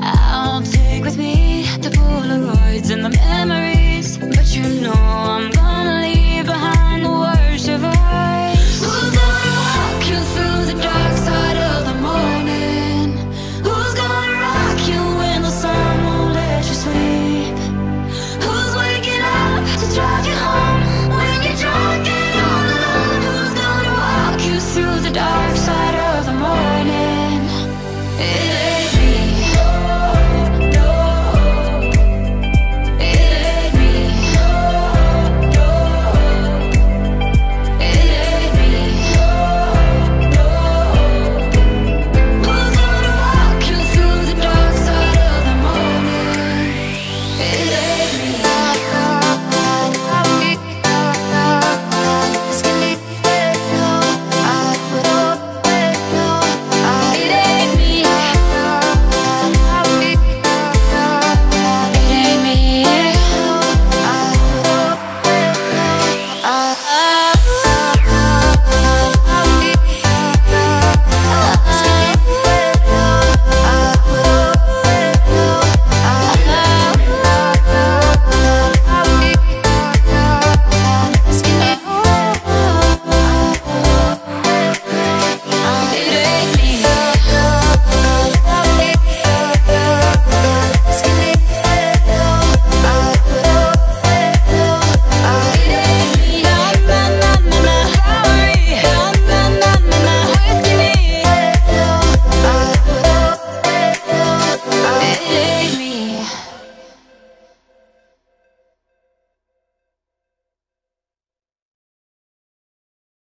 I'll take with me the Polaroids